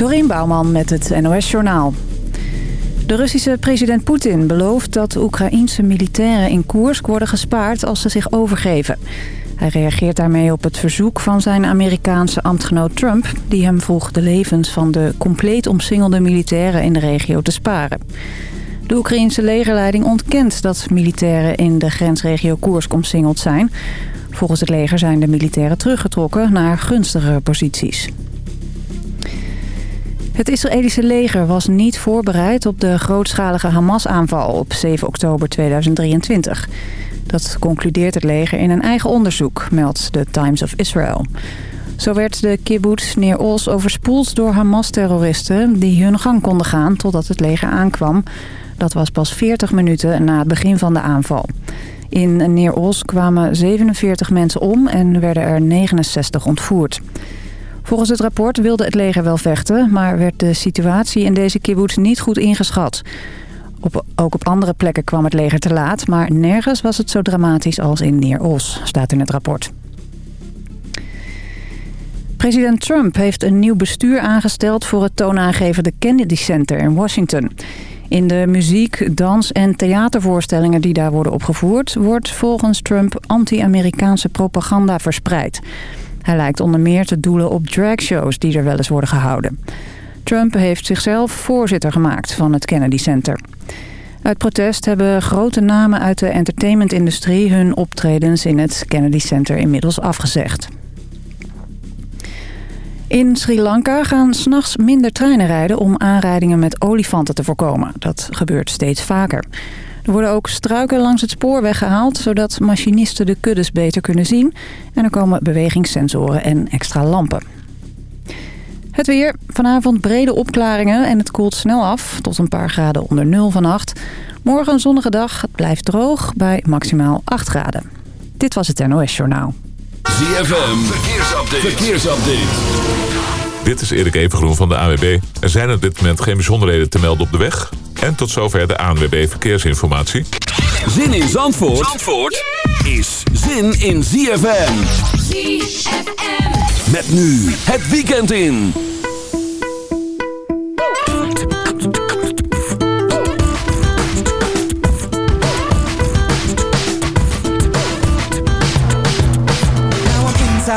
Doreen Bouwman met het NOS Journaal. De Russische president Poetin belooft dat Oekraïense militairen in Koersk worden gespaard als ze zich overgeven. Hij reageert daarmee op het verzoek van zijn Amerikaanse ambtgenoot Trump... die hem vroeg de levens van de compleet omsingelde militairen in de regio te sparen. De Oekraïense legerleiding ontkent dat militairen in de grensregio Koersk omsingeld zijn. Volgens het leger zijn de militairen teruggetrokken naar gunstigere posities. Het Israëlische leger was niet voorbereid op de grootschalige Hamas-aanval op 7 oktober 2023. Dat concludeert het leger in een eigen onderzoek, meldt de Times of Israel. Zo werd de kibbutz neer Oz overspoeld door Hamas-terroristen... die hun gang konden gaan totdat het leger aankwam. Dat was pas 40 minuten na het begin van de aanval. In Neer Oz kwamen 47 mensen om en werden er 69 ontvoerd. Volgens het rapport wilde het leger wel vechten... maar werd de situatie in deze kibbutz niet goed ingeschat. Op, ook op andere plekken kwam het leger te laat... maar nergens was het zo dramatisch als in Neer Oz, staat in het rapport. President Trump heeft een nieuw bestuur aangesteld... voor het toonaangevende Kennedy Center in Washington... In de muziek, dans en theatervoorstellingen die daar worden opgevoerd... wordt volgens Trump anti-Amerikaanse propaganda verspreid. Hij lijkt onder meer te doelen op dragshows die er wel eens worden gehouden. Trump heeft zichzelf voorzitter gemaakt van het Kennedy Center. Uit protest hebben grote namen uit de entertainmentindustrie... hun optredens in het Kennedy Center inmiddels afgezegd. In Sri Lanka gaan s'nachts minder treinen rijden om aanrijdingen met olifanten te voorkomen. Dat gebeurt steeds vaker. Er worden ook struiken langs het spoor weggehaald... zodat machinisten de kuddes beter kunnen zien. En er komen bewegingssensoren en extra lampen. Het weer. Vanavond brede opklaringen en het koelt snel af... tot een paar graden onder nul vannacht. Morgen een zonnige dag. Het blijft droog bij maximaal 8 graden. Dit was het NOS Journaal. ZFM. Verkeersupdate. Verkeersupdate. Dit is Erik Evengroen van de AWB. Er zijn op dit moment geen bijzonderheden te melden op de weg. En tot zover de ANWB Verkeersinformatie. Zin in Zandvoort, Zandvoort is zin in ZFM. ZFM. Met nu het weekend in.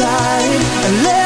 light. and let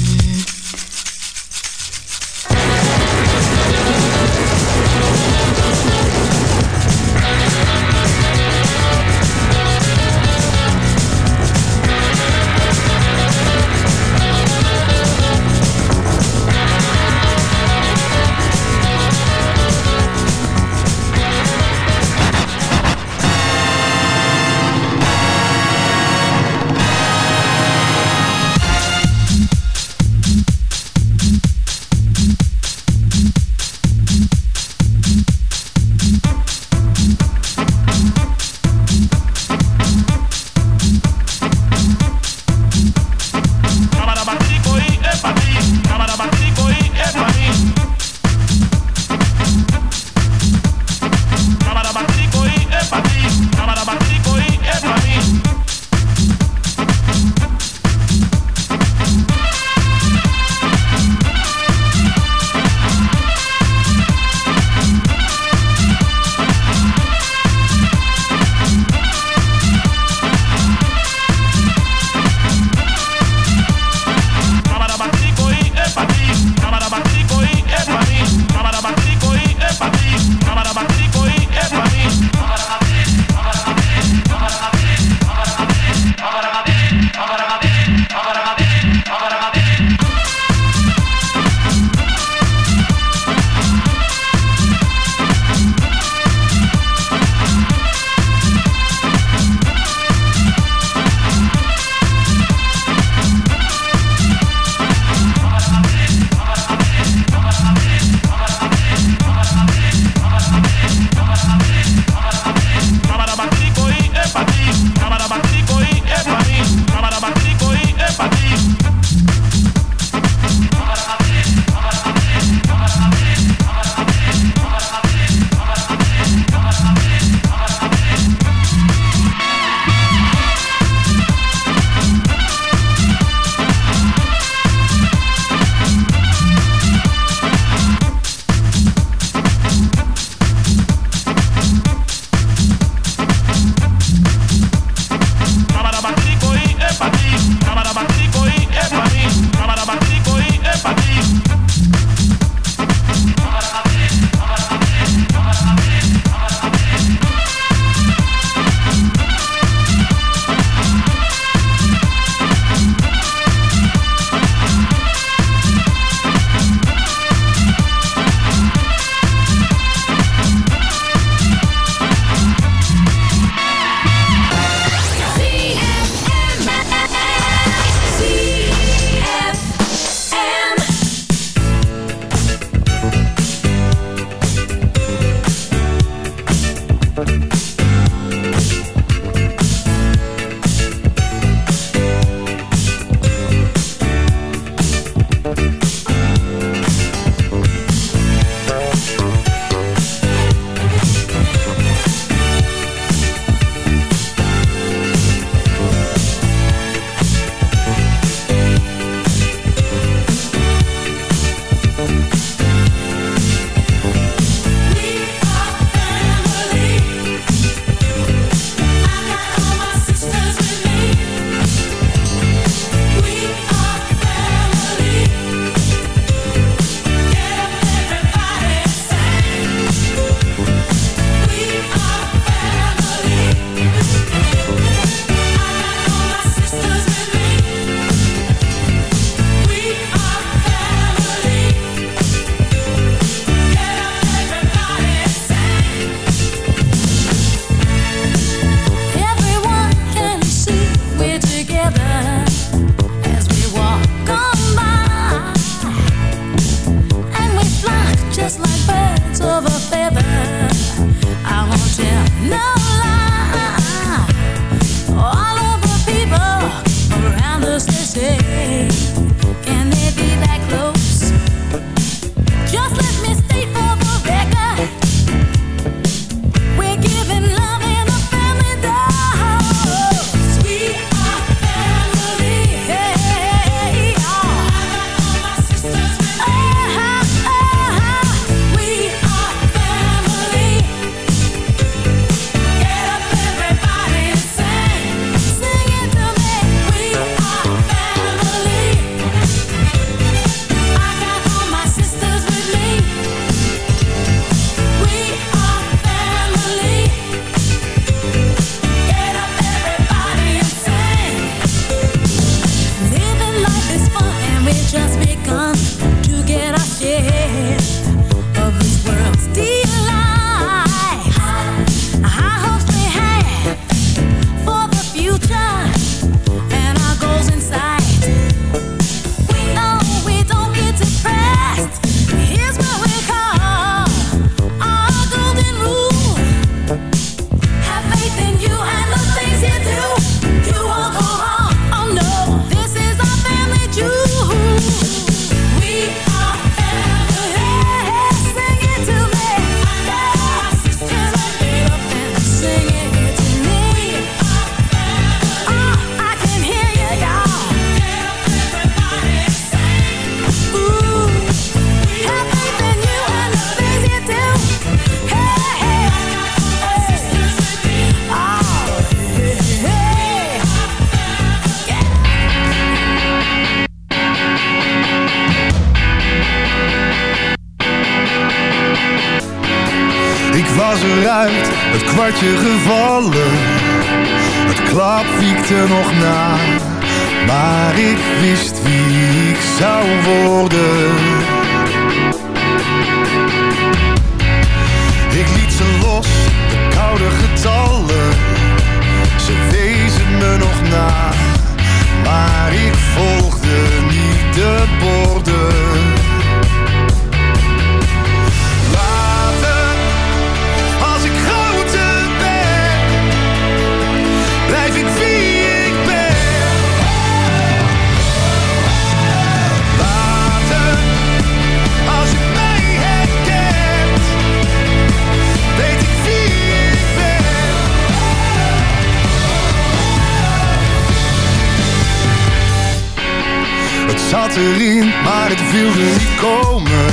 Erin, maar het wilde niet komen.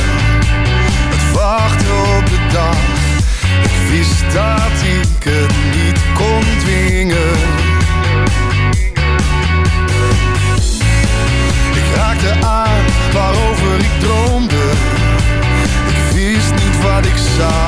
Het wachten op de dag, ik wist dat ik het niet kon dwingen. Ik raakte aan waarover ik droomde. Ik wist niet wat ik zag,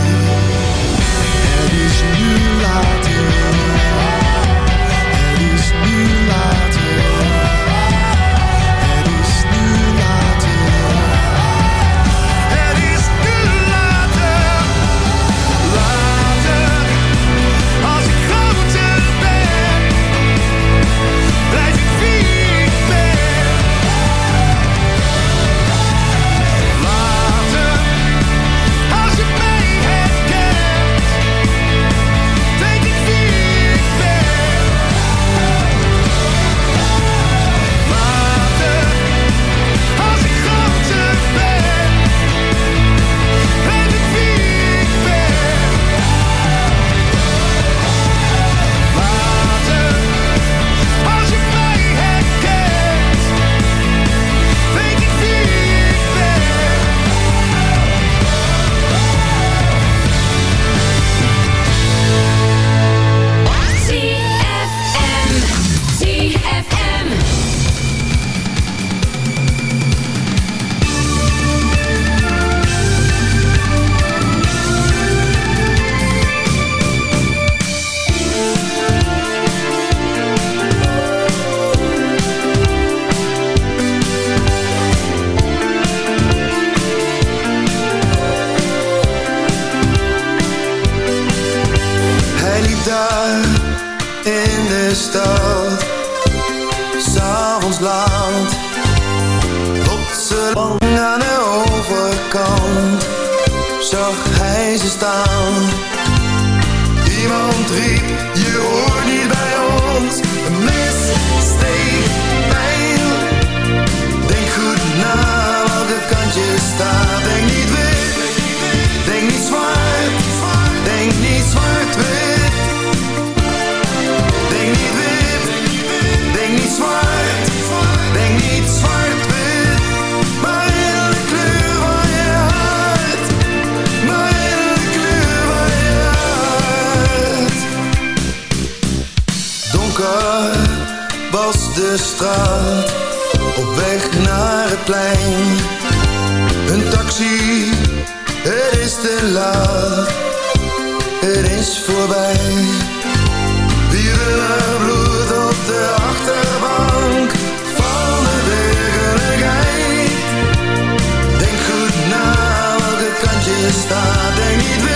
was de straat. Op weg naar het plein. Een taxi, het is te laat. Het is voorbij. Dierenbloed bloed op de achterbank Van de wegenrij Denk goed na welke kant je staat, denk niet weer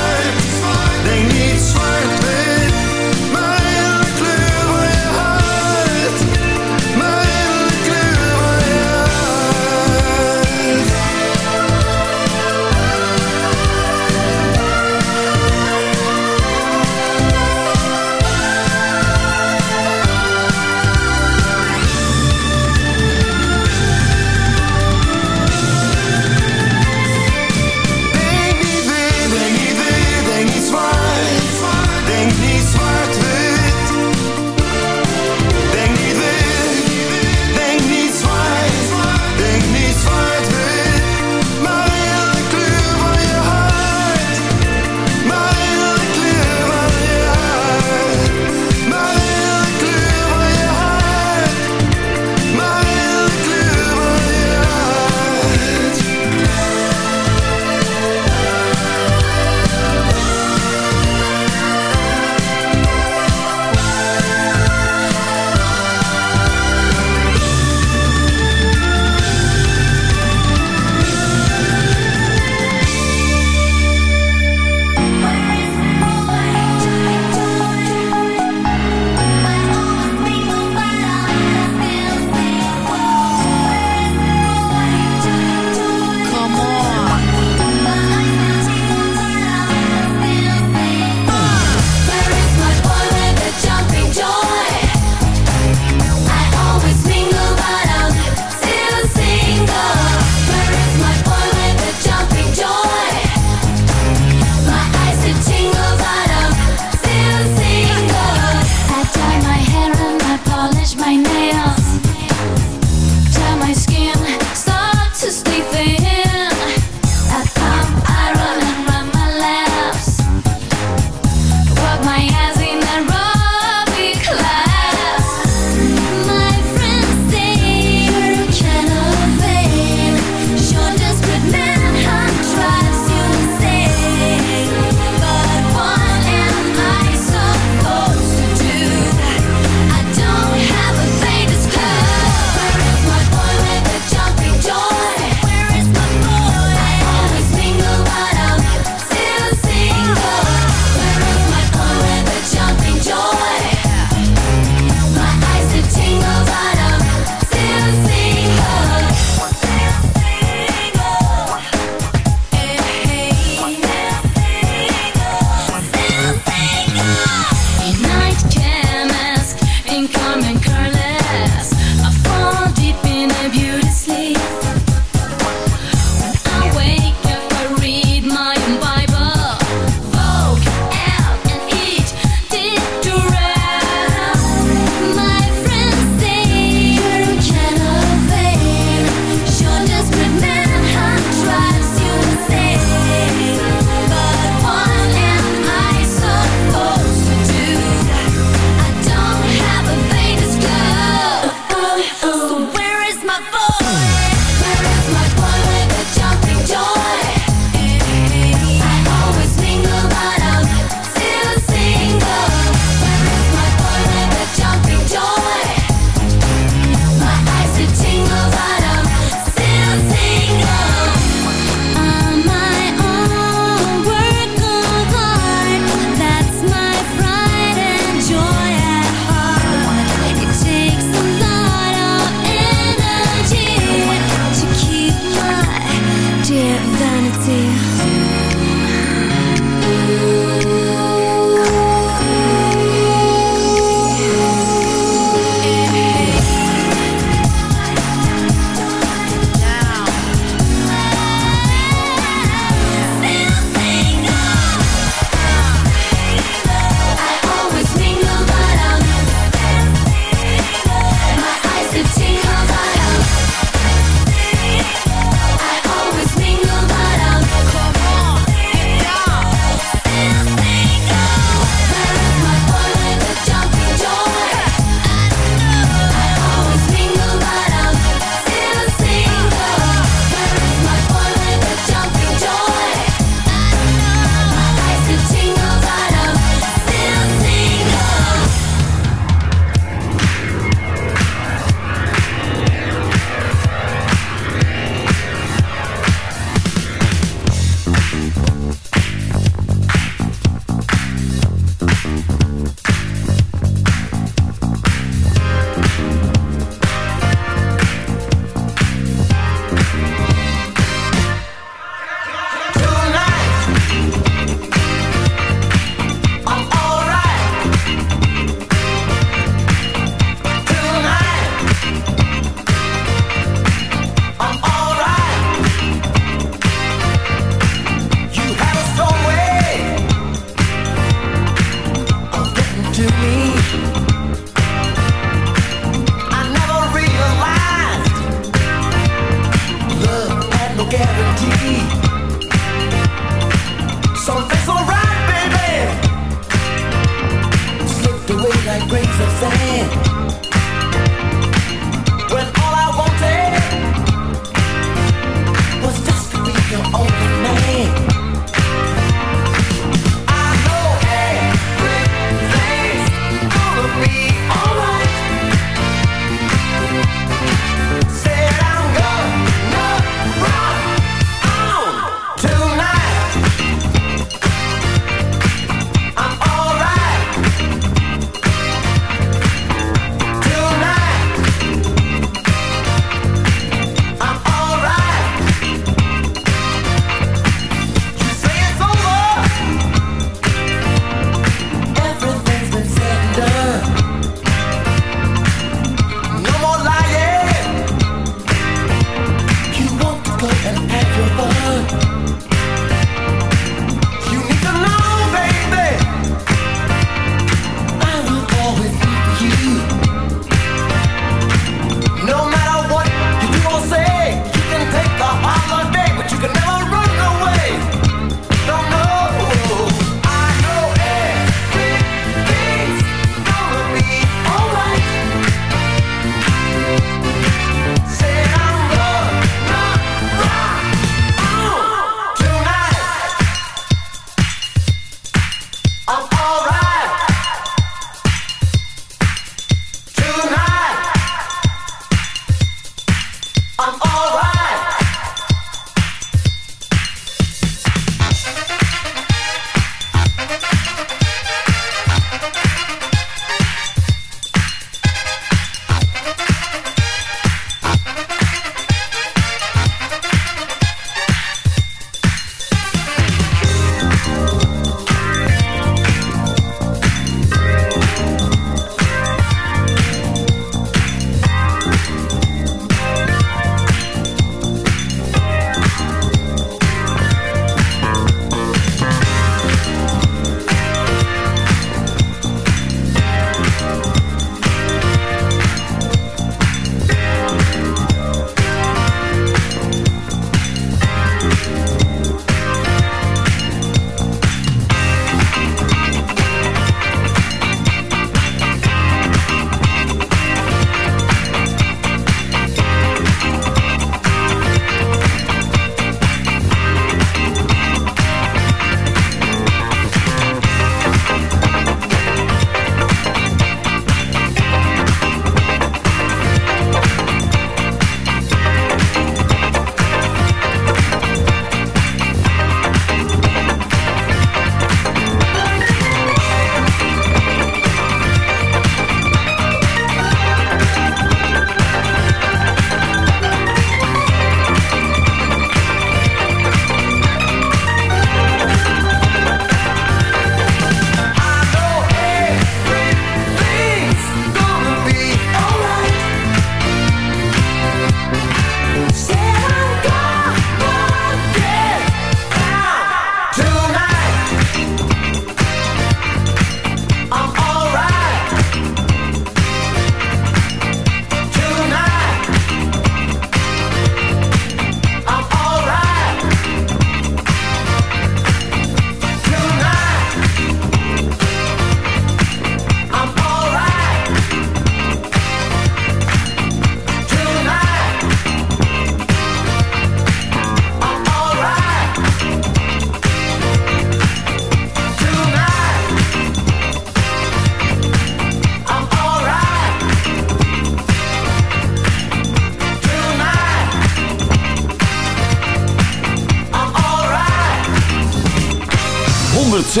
106.9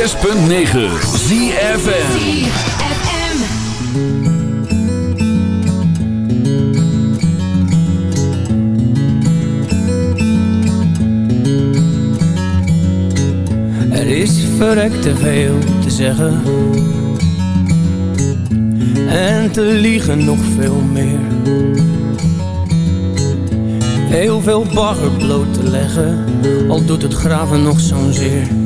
is verrekt te veel te zeggen. En te liegen nog veel meer. Heel veel bagger bloot te leggen Al doet het graven nog zo'n zeer.